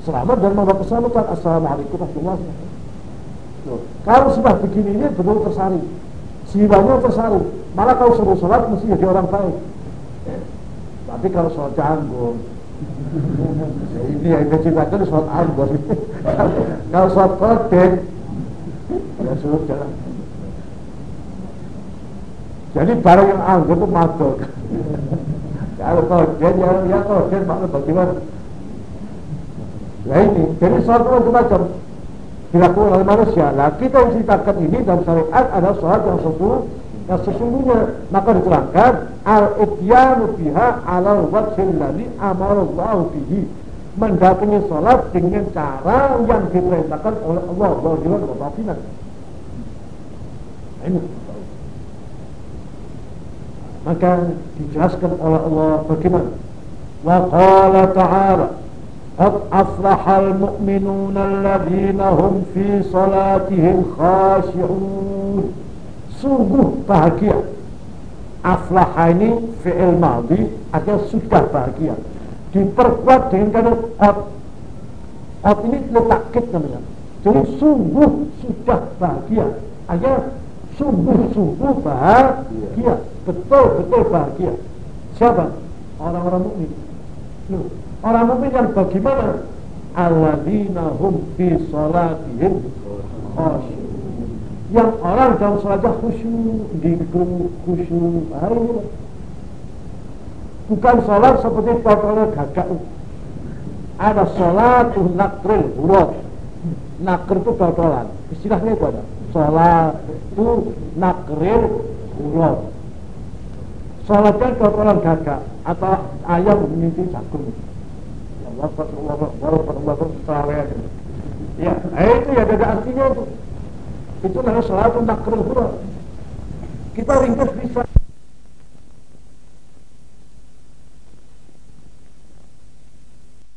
S2: Selamat dan membawa keselamatan. Assalamualaikum warahmatullahi wabarakatuh. Kalau sudah begini ini betul tersari jiwanya tersari malah kalau suruh sholat mesti jadi orang baik. Tapi kalau sholat canggung ini yang diceritakan sholat anggur kalau sholat kodek ya sudah. Jadi barang yang anggur itu mabuk kalau kodek ya, ya kodek makna bagaimana? Nah ini jadi sholat itu macam dilakukan oleh manusia. Nah kita yang ceritakan ini dalam syariat adalah sholat yang sempurna Nah sesungguhnya maka diterangkan al-ibyanu biha ala wajhil ladzi amarallahu bihi. Mendatangi salat dengan cara yang diperintahkan oleh Allah zahiran wa batinan. Ini maka dijelaskan oleh Allah bagaimana wa qala ta'ala qad aflahal mu'minuna alladhina hum fi salatihim khashi'un sungguh bahagia. Aflah ini fi'il madhi artinya sudah bahagia. Diperkuat dengan kata ot. Ot ini letak kit namanya. Jadi sungguh sudah bahagia. Artinya sungguh-sungguh bahagia. Betul-betul bahagia. Siapa? orang-orang mukmin. Orang mukmin yang bagaimana? Alladzina hum fi salatihim khasyu'un yang orang dalam sholatnya khusyuk, gitu, khusyuk, hari Bukan sholat seperti totalnya gagak. Ada sholat tuh nakril, huruf. Nakr itu totalan. Istilahnya itu ada. Sholat itu nakril, huruf. Sholatnya totalan gagak atau ayam mimpi jagung. Allah Allah Allah Allah Allah Ya, itu ya ada artinya itu. Itu namanya salat takrul Kita ringkas bisa